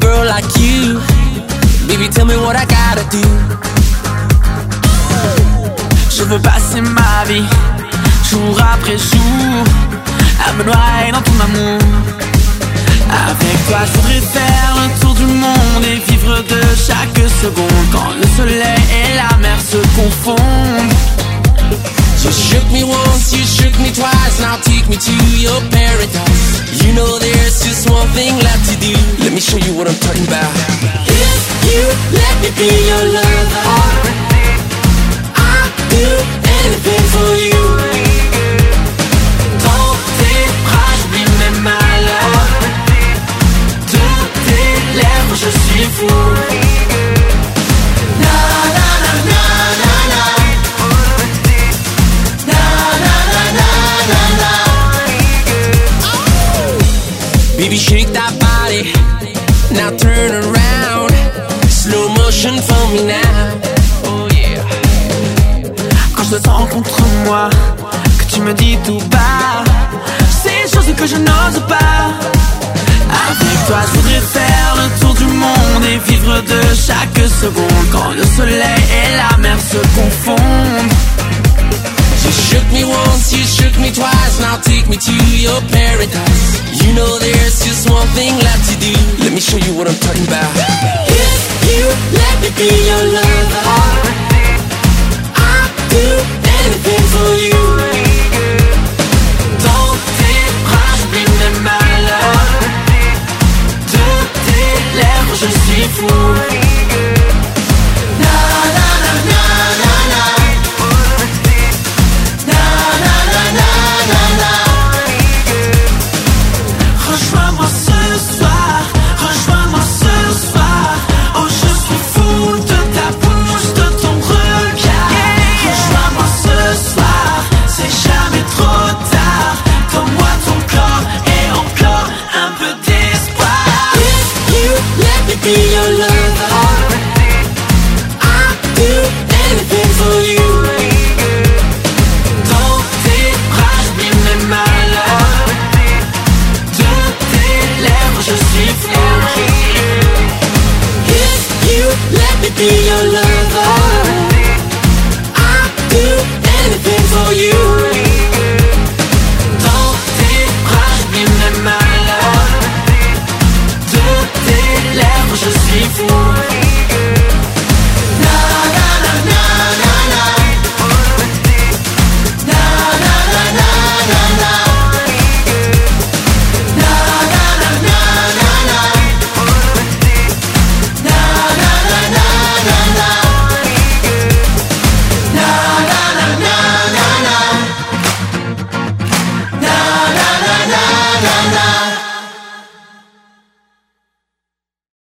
girl like you. Baby, tell me what I gotta do. Je veux passer ma vie, jour après jour, à me noyer dans ton amour. Avec toi, je voudrais faire le tour du monde et vivre de chaque seconde quand le soleil et la mer se confondent. You shook me once, you shook me twice, now take me to your paradise. You know there's just one thing left to do. Let me show you what I'm talking about. If you let me be your lover, I'll do anything for you. Dans tes bras, j'oublie mes malheurs. De tes lèvres, je suis fou. Body. Now turn around. Slow motion for me now. Oh yeah. Quand je te sens contre moi, que tu me dis tout bas, ces choses que je n'ose pas. Avec toi, je voudrais faire le tour du monde et vivre de chaque seconde quand le soleil et la mer se confondent. You shook me once, you shook me twice, now take me to your paradise. You know there's just one thing left to do. Let me show you what I'm talking about. If you let me be your lover, I'll do anything for you. Dans tes bras, j'oublie mes malheurs. De tes lèvres, je suis fou. be your lover. I'd do anything for you.